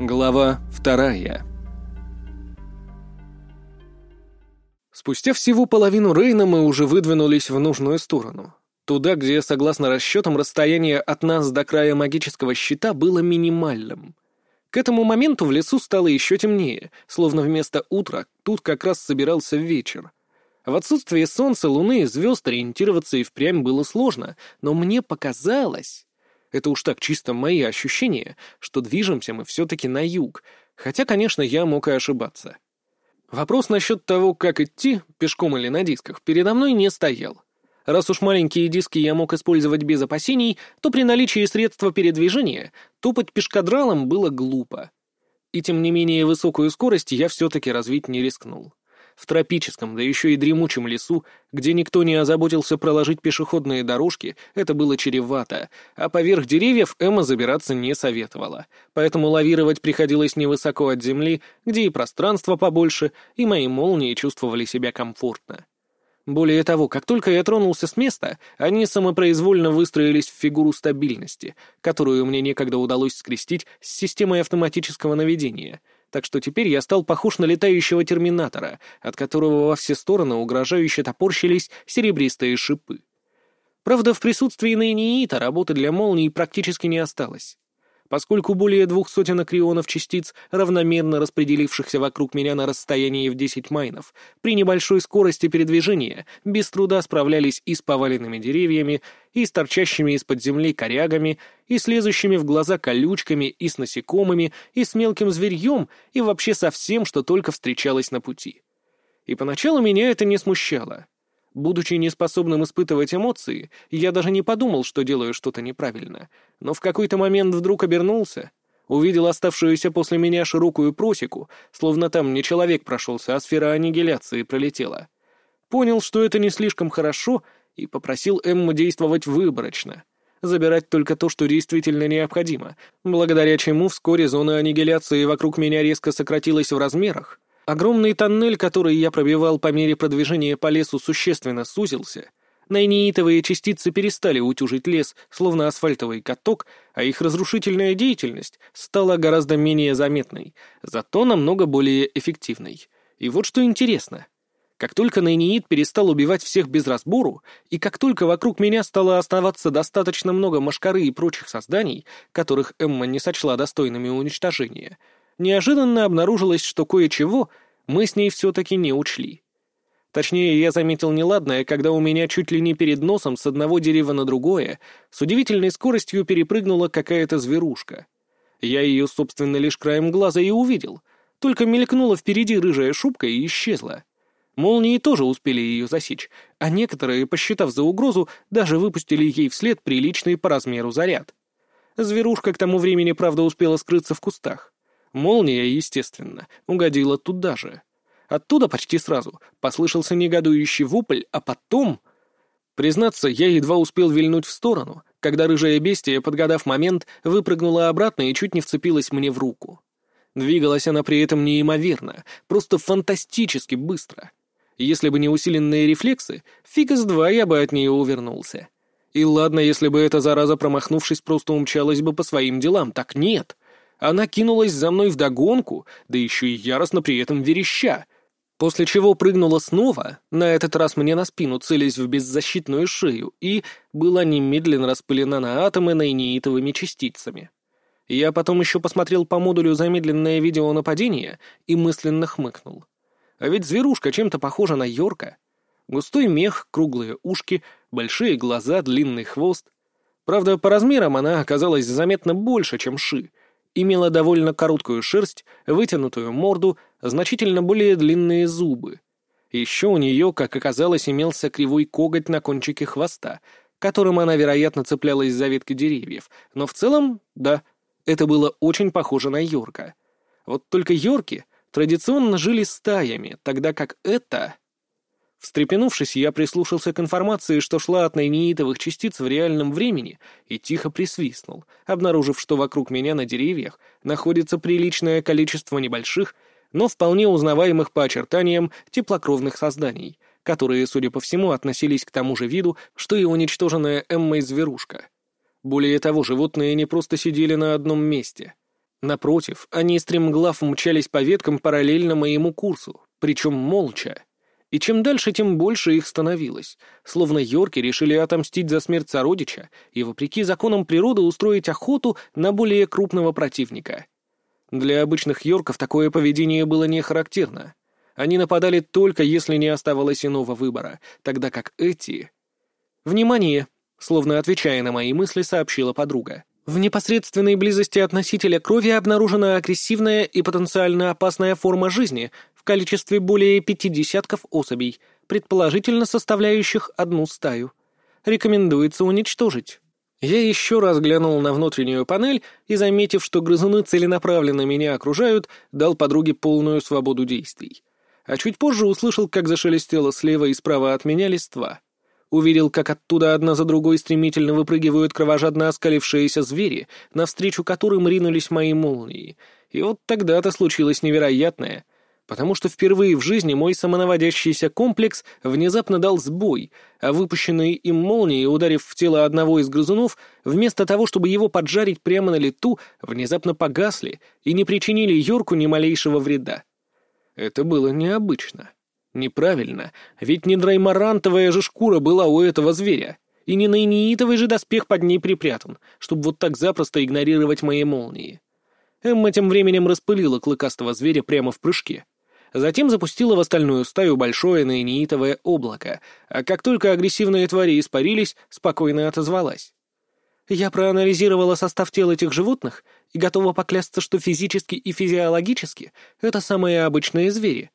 Глава вторая Спустя всего половину Рейна мы уже выдвинулись в нужную сторону. Туда, где, согласно расчетам, расстояние от нас до края магического щита было минимальным. К этому моменту в лесу стало еще темнее, словно вместо утра тут как раз собирался вечер. В отсутствие солнца, луны и звезд ориентироваться и впрямь было сложно, но мне показалось, это уж так чисто мои ощущения, что движемся мы все-таки на юг, хотя, конечно, я мог и ошибаться. Вопрос насчет того, как идти, пешком или на дисках, передо мной не стоял. Раз уж маленькие диски я мог использовать без опасений, то при наличии средства передвижения топать пешкадралом было глупо. И тем не менее высокую скорость я все-таки развить не рискнул в тропическом, да еще и дремучем лесу, где никто не озаботился проложить пешеходные дорожки, это было чревато, а поверх деревьев Эмма забираться не советовала, поэтому лавировать приходилось невысоко от земли, где и пространство побольше, и мои молнии чувствовали себя комфортно. Более того, как только я тронулся с места, они самопроизвольно выстроились в фигуру стабильности, которую мне некогда удалось скрестить с системой автоматического наведения — так что теперь я стал похож на летающего терминатора, от которого во все стороны угрожающе топорщились серебристые шипы. Правда, в присутствии Нейниита работы для молний практически не осталось поскольку более двух сотен акрионов частиц, равномерно распределившихся вокруг меня на расстоянии в 10 майнов, при небольшой скорости передвижения без труда справлялись и с поваленными деревьями, и с торчащими из-под земли корягами, и с лезущими в глаза колючками, и с насекомыми, и с мелким зверьем, и вообще со всем, что только встречалось на пути. И поначалу меня это не смущало. Будучи неспособным испытывать эмоции, я даже не подумал, что делаю что-то неправильно. Но в какой-то момент вдруг обернулся, увидел оставшуюся после меня широкую просеку, словно там не человек прошелся, а сфера аннигиляции пролетела. Понял, что это не слишком хорошо, и попросил Эмму действовать выборочно. Забирать только то, что действительно необходимо, благодаря чему вскоре зона аннигиляции вокруг меня резко сократилась в размерах, Огромный тоннель, который я пробивал по мере продвижения по лесу, существенно сузился. Найнеитовые частицы перестали утюжить лес, словно асфальтовый каток, а их разрушительная деятельность стала гораздо менее заметной, зато намного более эффективной. И вот что интересно. Как только Найнеит перестал убивать всех без разбору, и как только вокруг меня стало оставаться достаточно много машкары и прочих созданий, которых Эмма не сочла достойными уничтожения — неожиданно обнаружилось, что кое-чего мы с ней все-таки не учли. Точнее, я заметил неладное, когда у меня чуть ли не перед носом с одного дерева на другое с удивительной скоростью перепрыгнула какая-то зверушка. Я ее, собственно, лишь краем глаза и увидел, только мелькнула впереди рыжая шубка и исчезла. Молнии тоже успели ее засечь, а некоторые, посчитав за угрозу, даже выпустили ей вслед приличный по размеру заряд. Зверушка к тому времени, правда, успела скрыться в кустах. Молния, естественно, угодила туда же. Оттуда почти сразу послышался негодующий вопль, а потом... Признаться, я едва успел вильнуть в сторону, когда рыжая бестия, подгадав момент, выпрыгнула обратно и чуть не вцепилась мне в руку. Двигалась она при этом неимоверно, просто фантастически быстро. Если бы не усиленные рефлексы, фига с два я бы от нее увернулся. И ладно, если бы эта зараза, промахнувшись, просто умчалась бы по своим делам, так нет — она кинулась за мной вдогонку, да еще и яростно при этом вереща, после чего прыгнула снова, на этот раз мне на спину целясь в беззащитную шею, и была немедленно распылена на атомы наиниитовыми частицами. Я потом еще посмотрел по модулю замедленное видео нападения и мысленно хмыкнул. А ведь зверушка чем-то похожа на Йорка. Густой мех, круглые ушки, большие глаза, длинный хвост. Правда, по размерам она оказалась заметно больше, чем Ши, имела довольно короткую шерсть, вытянутую морду, значительно более длинные зубы. Еще у нее, как оказалось, имелся кривой коготь на кончике хвоста, которым она, вероятно, цеплялась за ветки деревьев, но в целом, да, это было очень похоже на Йорка. Вот только Йорки традиционно жили стаями, тогда как это... Встрепенувшись, я прислушался к информации, что шла от найнеитовых частиц в реальном времени, и тихо присвистнул, обнаружив, что вокруг меня на деревьях находится приличное количество небольших, но вполне узнаваемых по очертаниям теплокровных созданий, которые, судя по всему, относились к тому же виду, что и уничтоженная Эммой зверушка. Более того, животные не просто сидели на одном месте. Напротив, они стремглав мчались по веткам параллельно моему курсу, причем молча. И чем дальше, тем больше их становилось, словно Йорки решили отомстить за смерть сородича и, вопреки законам природы, устроить охоту на более крупного противника. Для обычных Йорков такое поведение было не характерно. Они нападали только, если не оставалось иного выбора, тогда как эти... «Внимание!» — словно отвечая на мои мысли, сообщила подруга. В непосредственной близости от носителя крови обнаружена агрессивная и потенциально опасная форма жизни количестве более пяти десятков особей, предположительно составляющих одну стаю. Рекомендуется уничтожить. Я еще раз глянул на внутреннюю панель и, заметив, что грызуны целенаправленно меня окружают, дал подруге полную свободу действий. А чуть позже услышал, как зашелестело слева и справа от меня листва увидел, как оттуда одна за другой стремительно выпрыгивают кровожадно оскалившиеся звери, навстречу которым ринулись мои молнии. И вот тогда-то случилось невероятное, потому что впервые в жизни мой самонаводящийся комплекс внезапно дал сбой, а выпущенные им молнии, ударив в тело одного из грызунов, вместо того, чтобы его поджарить прямо на лету, внезапно погасли и не причинили Йорку ни малейшего вреда. Это было необычно. Неправильно, ведь не драймарантовая же шкура была у этого зверя, и не наиниитовый же доспех под ней припрятан, чтобы вот так запросто игнорировать мои молнии. Эмма тем временем распылила клыкастого зверя прямо в прыжке. Затем запустила в остальную стаю большое наиниитовое облако, а как только агрессивные твари испарились, спокойно отозвалась. Я проанализировала состав тел этих животных и готова поклясться, что физически и физиологически это самые обычные звери,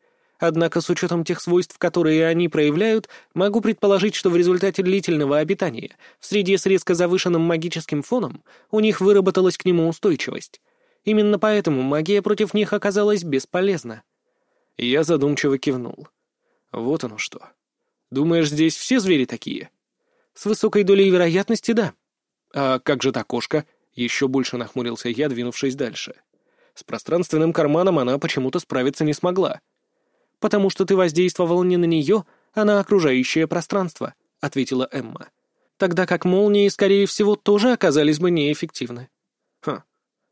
Однако с учетом тех свойств, которые они проявляют, могу предположить, что в результате длительного обитания в среде с резко завышенным магическим фоном у них выработалась к нему устойчивость. Именно поэтому магия против них оказалась бесполезна. Я задумчиво кивнул. Вот оно что. Думаешь, здесь все звери такие? С высокой долей вероятности, да. А как же та кошка? Еще больше нахмурился я, двинувшись дальше. С пространственным карманом она почему-то справиться не смогла потому что ты воздействовал не на нее, а на окружающее пространство», — ответила Эмма. «Тогда как молнии, скорее всего, тоже оказались бы неэффективны». «Хм.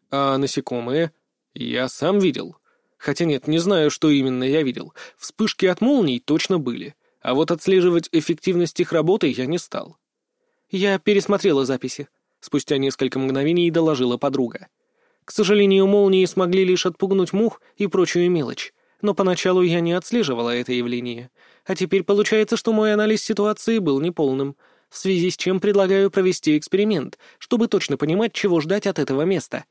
А насекомые? Я сам видел. Хотя нет, не знаю, что именно я видел. Вспышки от молний точно были, а вот отслеживать эффективность их работы я не стал». «Я пересмотрела записи», — спустя несколько мгновений доложила подруга. «К сожалению, молнии смогли лишь отпугнуть мух и прочую мелочь, но поначалу я не отслеживала это явление. А теперь получается, что мой анализ ситуации был неполным, в связи с чем предлагаю провести эксперимент, чтобы точно понимать, чего ждать от этого места.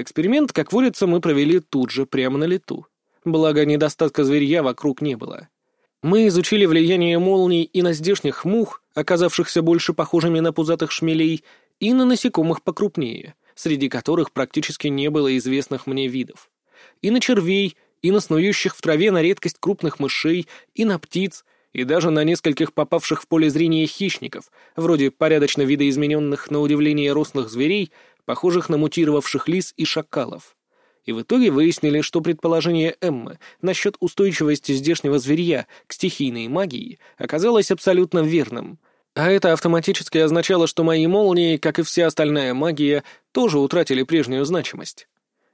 Эксперимент, как водится, мы провели тут же, прямо на лету. Благо, недостатка зверья вокруг не было. Мы изучили влияние молний и на здешних мух, оказавшихся больше похожими на пузатых шмелей, и на насекомых покрупнее, среди которых практически не было известных мне видов, и на червей, и на снующих в траве на редкость крупных мышей, и на птиц, и даже на нескольких попавших в поле зрения хищников, вроде порядочно видоизмененных на удивление рослых зверей, похожих на мутировавших лис и шакалов. И в итоге выяснили, что предположение Эммы насчет устойчивости здешнего зверья к стихийной магии оказалось абсолютно верным. А это автоматически означало, что мои молнии, как и вся остальная магия, тоже утратили прежнюю значимость.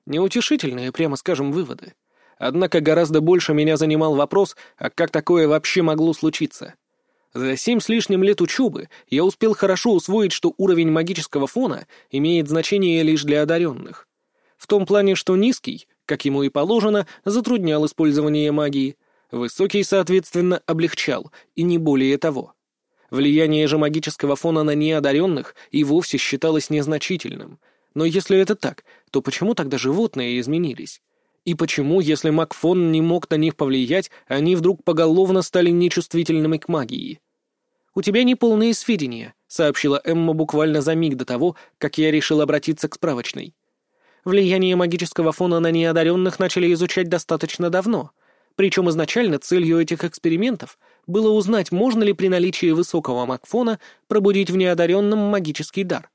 Неутешительные, прямо скажем, выводы. Однако гораздо больше меня занимал вопрос, а как такое вообще могло случиться? За семь с лишним лет учебы я успел хорошо усвоить, что уровень магического фона имеет значение лишь для одаренных. В том плане, что низкий, как ему и положено, затруднял использование магии, высокий, соответственно, облегчал, и не более того. Влияние же магического фона на неодаренных и вовсе считалось незначительным. Но если это так, то почему тогда животные изменились? И почему, если Макфон не мог на них повлиять, они вдруг поголовно стали нечувствительными к магии? «У тебя неполные сведения», — сообщила Эмма буквально за миг до того, как я решил обратиться к справочной. Влияние магического фона на неодаренных начали изучать достаточно давно, причем изначально целью этих экспериментов было узнать, можно ли при наличии высокого макфона пробудить в неодаренном магический дар.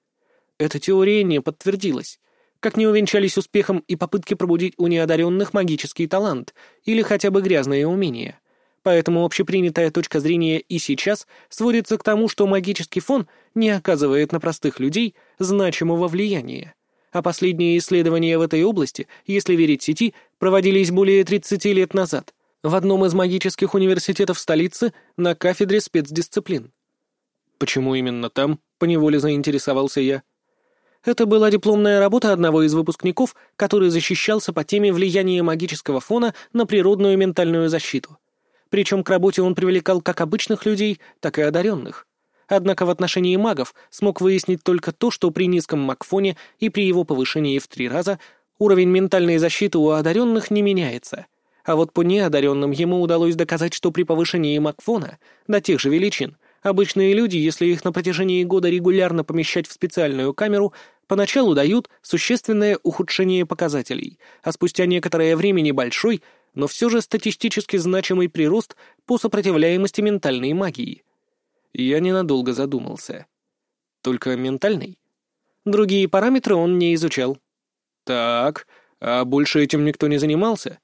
Эта теория не подтвердилась, как не увенчались успехом и попытки пробудить у неодаренных магический талант или хотя бы грязные умения. Поэтому общепринятая точка зрения и сейчас сводится к тому, что магический фон не оказывает на простых людей значимого влияния. А последние исследования в этой области, если верить сети, проводились более 30 лет назад в одном из магических университетов столицы на кафедре спецдисциплин. Почему именно там? Поневоле заинтересовался я. Это была дипломная работа одного из выпускников, который защищался по теме влияния магического фона на природную ментальную защиту. Причем к работе он привлекал как обычных людей, так и одаренных. Однако в отношении магов смог выяснить только то, что при низком магфоне и при его повышении в три раза уровень ментальной защиты у одаренных не меняется. А вот по неодаренным ему удалось доказать, что при повышении магфона до тех же величин Обычные люди, если их на протяжении года регулярно помещать в специальную камеру, поначалу дают существенное ухудшение показателей, а спустя некоторое время небольшой, но все же статистически значимый прирост по сопротивляемости ментальной магии. Я ненадолго задумался. Только ментальный? Другие параметры он не изучал. «Так, а больше этим никто не занимался?»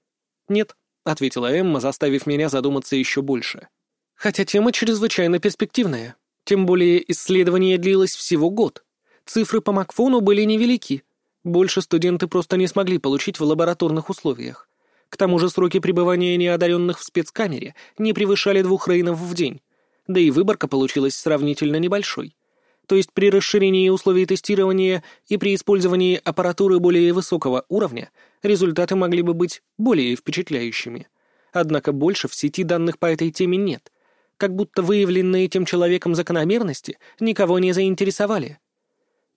«Нет», — ответила Эмма, заставив меня задуматься еще больше. Хотя тема чрезвычайно перспективная. Тем более исследование длилось всего год. Цифры по Макфону были невелики. Больше студенты просто не смогли получить в лабораторных условиях. К тому же сроки пребывания неодаренных в спецкамере не превышали двух рейнов в день. Да и выборка получилась сравнительно небольшой. То есть при расширении условий тестирования и при использовании аппаратуры более высокого уровня результаты могли бы быть более впечатляющими. Однако больше в сети данных по этой теме нет — как будто выявленные этим человеком закономерности никого не заинтересовали.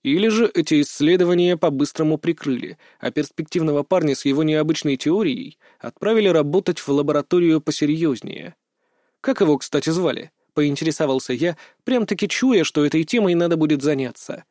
Или же эти исследования по-быстрому прикрыли, а перспективного парня с его необычной теорией отправили работать в лабораторию посерьезнее. Как его, кстати, звали? Поинтересовался я, прям-таки чуя, что этой темой надо будет заняться.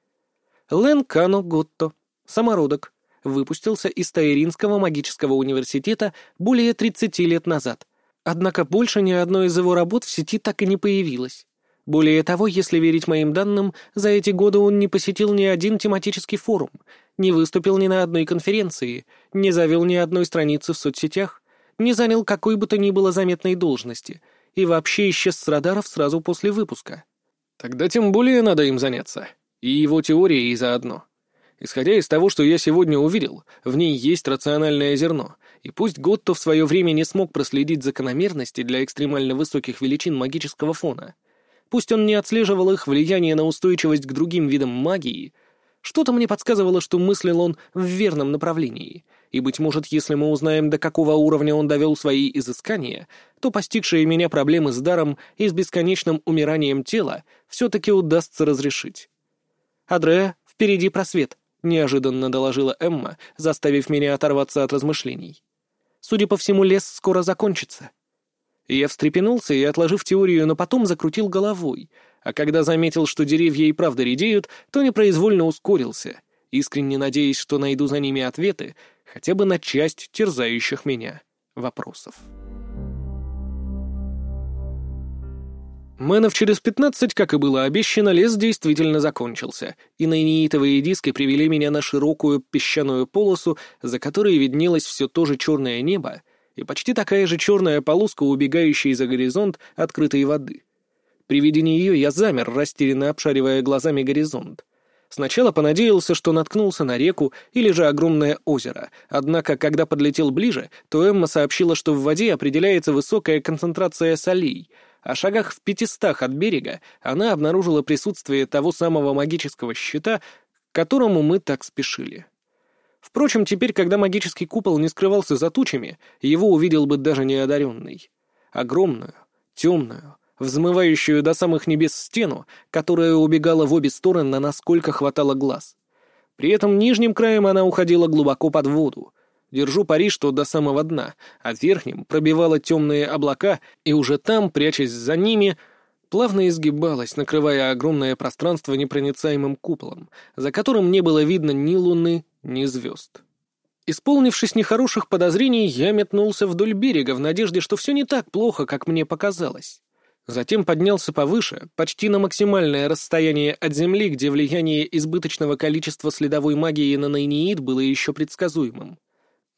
Лен Кано Готто, самородок, выпустился из Таиринского магического университета более 30 лет назад Однако больше ни одной из его работ в сети так и не появилось. Более того, если верить моим данным, за эти годы он не посетил ни один тематический форум, не выступил ни на одной конференции, не завел ни одной страницы в соцсетях, не занял какой бы то ни было заметной должности и вообще исчез с радаров сразу после выпуска. Тогда тем более надо им заняться. И его теорией заодно. Исходя из того, что я сегодня увидел, в ней есть рациональное зерно, и пусть Готто в свое время не смог проследить закономерности для экстремально высоких величин магического фона, пусть он не отслеживал их влияние на устойчивость к другим видам магии, что-то мне подсказывало, что мыслил он в верном направлении, и, быть может, если мы узнаем, до какого уровня он довел свои изыскания, то постигшие меня проблемы с даром и с бесконечным умиранием тела все-таки удастся разрешить. «Адреа, впереди просвет», — неожиданно доложила Эмма, заставив меня оторваться от размышлений. Судя по всему, лес скоро закончится. Я встрепенулся и, отложив теорию, но потом закрутил головой, а когда заметил, что деревья и правда редеют, то непроизвольно ускорился, искренне надеясь, что найду за ними ответы хотя бы на часть терзающих меня вопросов. Мэнов через пятнадцать, как и было обещано, лес действительно закончился, и наиниитовые диски привели меня на широкую песчаную полосу, за которой виднелось все то же черное небо и почти такая же черная полоска, убегающая за горизонт открытой воды. При виде нее я замер, растерянно обшаривая глазами горизонт. Сначала понадеялся, что наткнулся на реку или же огромное озеро, однако, когда подлетел ближе, то Эмма сообщила, что в воде определяется высокая концентрация солей — а шагах в пятистах от берега она обнаружила присутствие того самого магического щита, к которому мы так спешили. Впрочем, теперь, когда магический купол не скрывался за тучами, его увидел бы даже неодаренный. Огромную, темную, взмывающую до самых небес стену, которая убегала в обе стороны, насколько хватало глаз. При этом нижним краем она уходила глубоко под воду, Держу пари, что до самого дна, а в верхнем пробивала темные облака, и уже там, прячась за ними, плавно изгибалась, накрывая огромное пространство непроницаемым куполом, за которым не было видно ни луны, ни звезд. Исполнившись нехороших подозрений, я метнулся вдоль берега в надежде, что все не так плохо, как мне показалось. Затем поднялся повыше, почти на максимальное расстояние от земли, где влияние избыточного количества следовой магии на Найниит было еще предсказуемым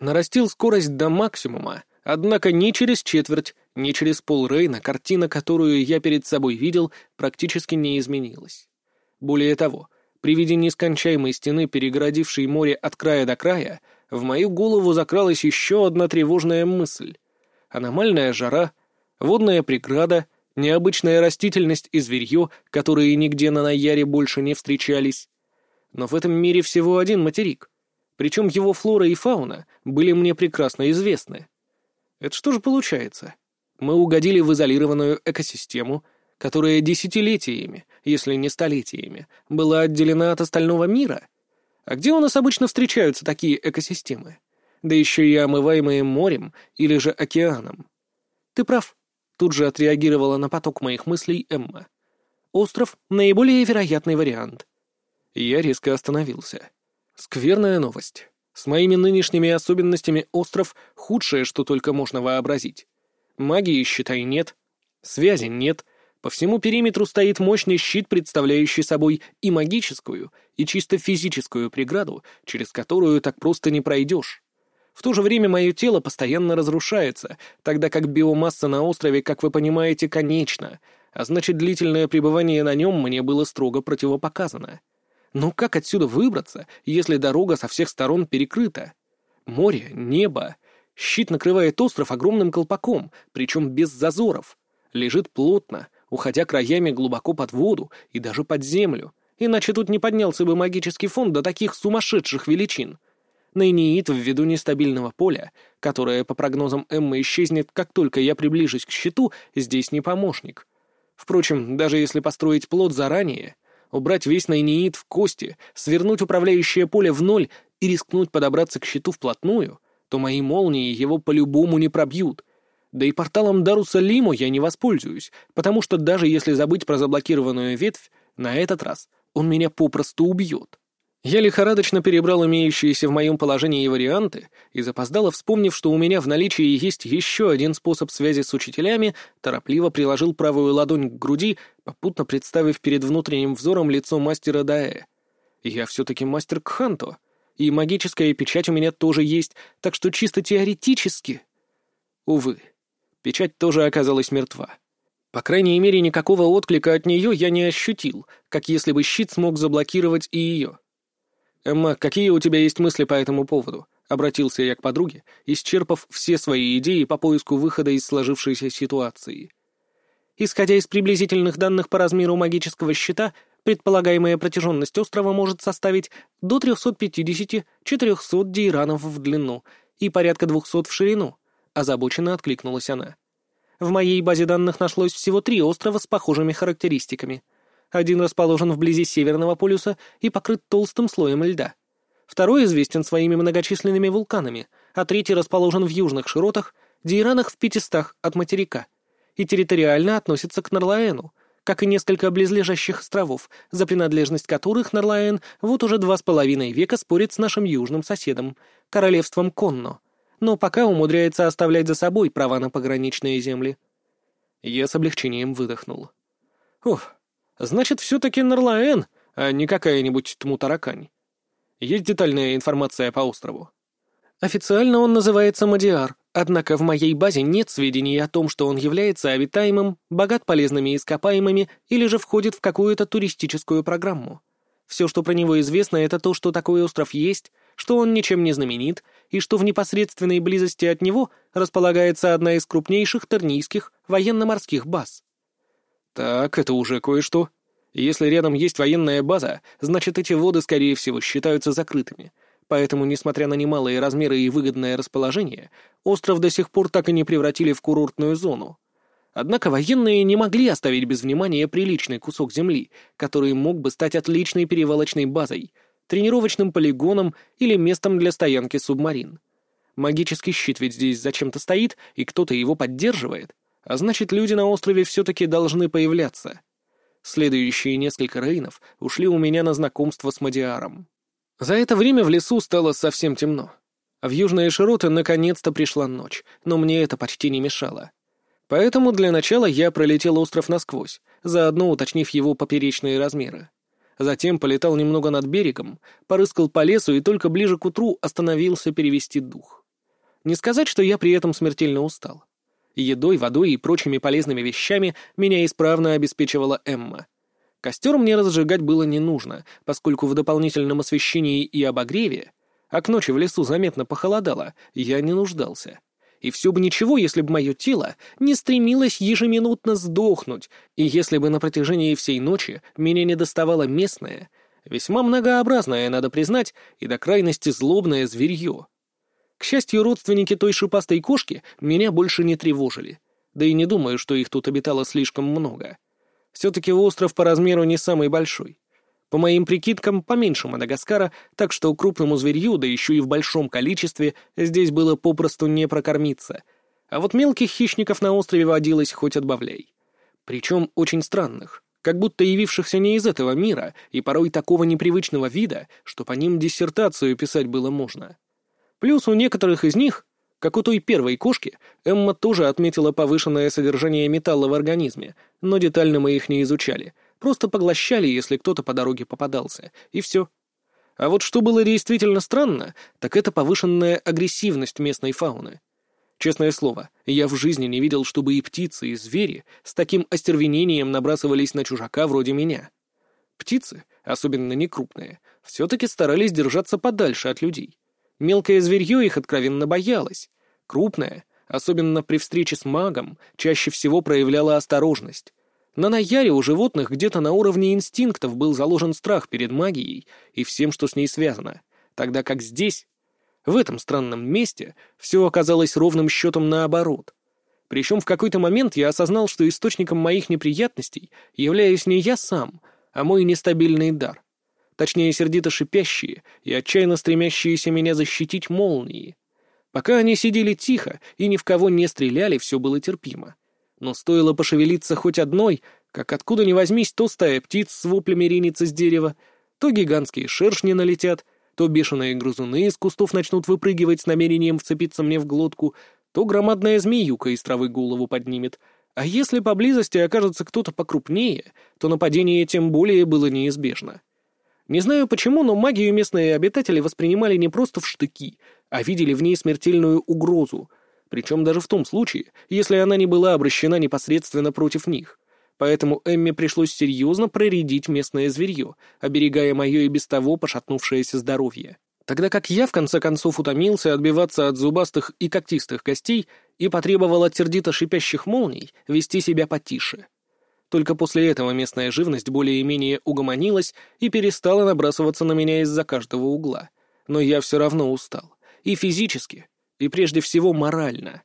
нарастил скорость до максимума, однако ни через четверть, ни через пол Рейна картина, которую я перед собой видел, практически не изменилась. Более того, При виде нескончаемой стены, перегородившей море от края до края, в мою голову закралась еще одна тревожная мысль. Аномальная жара, водная преграда, необычная растительность и зверье, которые нигде на Наяре больше не встречались. Но в этом мире всего один материк. Причем его флора и фауна были мне прекрасно известны. Это что же получается? Мы угодили в изолированную экосистему, которая десятилетиями, если не столетиями, была отделена от остального мира? А где у нас обычно встречаются такие экосистемы? Да еще и омываемые морем или же океаном. Ты прав. Тут же отреагировала на поток моих мыслей Эмма. Остров — наиболее вероятный вариант. Я резко остановился. Скверная новость. С моими нынешними особенностями остров — худшее, что только можно вообразить. Магии, считай, нет. Связи нет. По всему периметру стоит мощный щит, представляющий собой и магическую, и чисто физическую преграду, через которую так просто не пройдешь. В то же время мое тело постоянно разрушается, тогда как биомасса на острове, как вы понимаете, конечна, а значит длительное пребывание на нем мне было строго противопоказано. Но как отсюда выбраться, если дорога со всех сторон перекрыта? Море, небо. Щит накрывает остров огромным колпаком, причем без зазоров. Лежит плотно, уходя краями глубоко под воду и даже под землю, иначе тут не поднялся бы магический фон до таких сумасшедших величин. Нейниит ввиду нестабильного поля, которое, по прогнозам Эммы, исчезнет, как только я приближусь к щиту, здесь не помощник. Впрочем, даже если построить плод заранее, убрать весь Нейниит в кости, свернуть управляющее поле в ноль и рискнуть подобраться к щиту вплотную, то мои молнии его по-любому не пробьют — да и порталом Даруса Лиму я не воспользуюсь, потому что даже если забыть про заблокированную ветвь, на этот раз он меня попросту убьет. Я лихорадочно перебрал имеющиеся в моем положении варианты и запоздало, вспомнив, что у меня в наличии есть еще один способ связи с учителями, торопливо приложил правую ладонь к груди, попутно представив перед внутренним взором лицо мастера Даэ. Я все-таки мастер Кханто, и магическая печать у меня тоже есть, так что чисто теоретически... Увы. Печать тоже оказалась мертва. По крайней мере, никакого отклика от нее я не ощутил, как если бы щит смог заблокировать и ее. «Эмма, какие у тебя есть мысли по этому поводу?» — обратился я к подруге, исчерпав все свои идеи по поиску выхода из сложившейся ситуации. Исходя из приблизительных данных по размеру магического щита, предполагаемая протяженность острова может составить до 350-400 дейранов в длину и порядка 200 в ширину. — озабоченно откликнулась она. «В моей базе данных нашлось всего три острова с похожими характеристиками. Один расположен вблизи Северного полюса и покрыт толстым слоем льда. Второй известен своими многочисленными вулканами, а третий расположен в южных широтах, дейранах в пятистах от материка, и территориально относится к Нарлаэну, как и несколько близлежащих островов, за принадлежность которых Нарлаэн вот уже два с половиной века спорит с нашим южным соседом, королевством Конно — но пока умудряется оставлять за собой права на пограничные земли. Я с облегчением выдохнул. Ух, значит, все-таки Нарлаэн, а не какая-нибудь Тмутаракань. Есть детальная информация по острову. Официально он называется Мадиар, однако в моей базе нет сведений о том, что он является обитаемым, богат полезными ископаемыми или же входит в какую-то туристическую программу. Все, что про него известно, это то, что такой остров есть, что он ничем не знаменит, и что в непосредственной близости от него располагается одна из крупнейших тернийских военно-морских баз. Так, это уже кое-что. Если рядом есть военная база, значит эти воды, скорее всего, считаются закрытыми. Поэтому, несмотря на немалые размеры и выгодное расположение, остров до сих пор так и не превратили в курортную зону. Однако военные не могли оставить без внимания приличный кусок земли, который мог бы стать отличной перевалочной базой, тренировочным полигоном или местом для стоянки субмарин. Магический щит ведь здесь зачем-то стоит, и кто-то его поддерживает, а значит, люди на острове все-таки должны появляться. Следующие несколько рейнов ушли у меня на знакомство с Мадиаром. За это время в лесу стало совсем темно. В южные широты наконец-то пришла ночь, но мне это почти не мешало. Поэтому для начала я пролетел остров насквозь, заодно уточнив его поперечные размеры. Затем полетал немного над берегом, порыскал по лесу и только ближе к утру остановился перевести дух. Не сказать, что я при этом смертельно устал. Едой, водой и прочими полезными вещами меня исправно обеспечивала Эмма. Костер мне разжигать было не нужно, поскольку в дополнительном освещении и обогреве, а к ночи в лесу заметно похолодало, я не нуждался. И все бы ничего, если бы мое тело не стремилось ежеминутно сдохнуть, и если бы на протяжении всей ночи меня не доставало местное, весьма многообразное, надо признать, и до крайности злобное зверье. К счастью, родственники той шипастой кошки меня больше не тревожили, да и не думаю, что их тут обитало слишком много. Все-таки остров по размеру не самый большой. По моим прикидкам, поменьше Мадагаскара, так что крупному зверью, да еще и в большом количестве, здесь было попросту не прокормиться. А вот мелких хищников на острове водилось хоть отбавляй. Причем очень странных, как будто явившихся не из этого мира и порой такого непривычного вида, что по ним диссертацию писать было можно. Плюс у некоторых из них как у той первой кошки, Эмма тоже отметила повышенное содержание металла в организме, но детально мы их не изучали, просто поглощали, если кто-то по дороге попадался, и все. А вот что было действительно странно, так это повышенная агрессивность местной фауны. Честное слово, я в жизни не видел, чтобы и птицы, и звери с таким остервенением набрасывались на чужака вроде меня. Птицы, особенно некрупные, все-таки старались держаться подальше от людей. Мелкое зверье их откровенно боялось. Крупное, особенно при встрече с магом, чаще всего проявляло осторожность. На Наяре у животных где-то на уровне инстинктов был заложен страх перед магией и всем, что с ней связано, тогда как здесь, в этом странном месте, все оказалось ровным счетом наоборот. Причем в какой-то момент я осознал, что источником моих неприятностей являюсь не я сам, а мой нестабильный дар точнее сердито шипящие и отчаянно стремящиеся меня защитить молнии. Пока они сидели тихо и ни в кого не стреляли, все было терпимо. Но стоило пошевелиться хоть одной, как откуда ни возьмись, то стая птиц с воплями ринется с дерева, то гигантские шершни налетят, то бешеные грызуны из кустов начнут выпрыгивать с намерением вцепиться мне в глотку, то громадная змеюка из травы голову поднимет. А если поблизости окажется кто-то покрупнее, то нападение тем более было неизбежно. Не знаю почему, но магию местные обитатели воспринимали не просто в штыки, а видели в ней смертельную угрозу, причем даже в том случае, если она не была обращена непосредственно против них. Поэтому Эмме пришлось серьезно проредить местное зверье, оберегая мое и без того пошатнувшееся здоровье. Тогда как я, в конце концов, утомился отбиваться от зубастых и когтистых костей и потребовал от сердито шипящих молний вести себя потише. Только после этого местная живность более-менее угомонилась и перестала набрасываться на меня из-за каждого угла. Но я все равно устал. И физически, и прежде всего морально.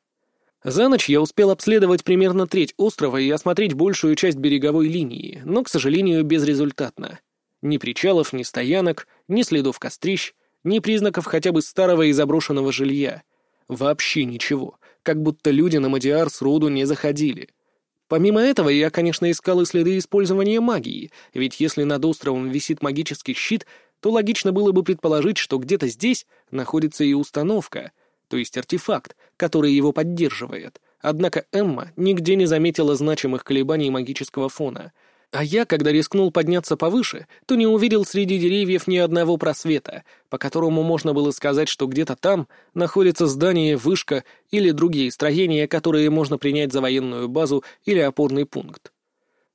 За ночь я успел обследовать примерно треть острова и осмотреть большую часть береговой линии, но, к сожалению, безрезультатно. Ни причалов, ни стоянок, ни следов кострищ, ни признаков хотя бы старого и заброшенного жилья. Вообще ничего, как будто люди на Мадиар сроду не заходили. Помимо этого, я, конечно, искал и следы использования магии, ведь если над островом висит магический щит, то логично было бы предположить, что где-то здесь находится и установка, то есть артефакт, который его поддерживает. Однако Эмма нигде не заметила значимых колебаний магического фона — а я, когда рискнул подняться повыше, то не увидел среди деревьев ни одного просвета, по которому можно было сказать, что где-то там находится здание, вышка или другие строения, которые можно принять за военную базу или опорный пункт.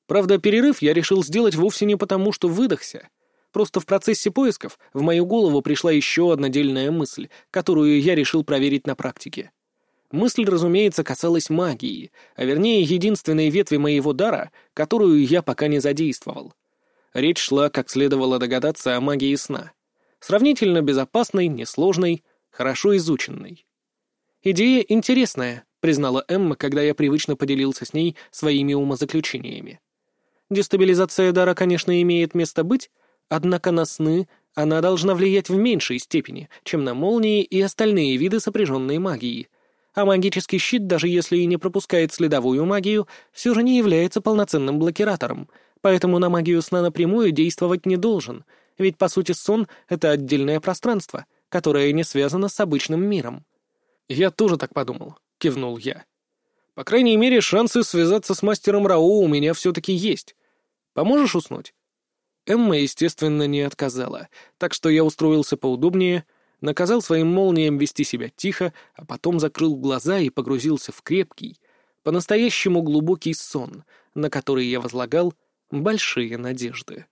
Правда, перерыв я решил сделать вовсе не потому, что выдохся. Просто в процессе поисков в мою голову пришла еще одна дельная мысль, которую я решил проверить на практике. Мысль, разумеется, касалась магии, а вернее единственной ветви моего дара, которую я пока не задействовал. Речь шла, как следовало догадаться, о магии сна. Сравнительно безопасной, несложной, хорошо изученной. «Идея интересная», — признала Эмма, когда я привычно поделился с ней своими умозаключениями. «Дестабилизация дара, конечно, имеет место быть, однако на сны она должна влиять в меньшей степени, чем на молнии и остальные виды сопряженной магии — а магический щит, даже если и не пропускает следовую магию, все же не является полноценным блокиратором, поэтому на магию сна напрямую действовать не должен, ведь, по сути, сон — это отдельное пространство, которое не связано с обычным миром. «Я тоже так подумал», — кивнул я. «По крайней мере, шансы связаться с мастером Рао у меня все-таки есть. Поможешь уснуть?» Эмма, естественно, не отказала, так что я устроился поудобнее — наказал своим молниям вести себя тихо, а потом закрыл глаза и погрузился в крепкий, по-настоящему глубокий сон, на который я возлагал большие надежды.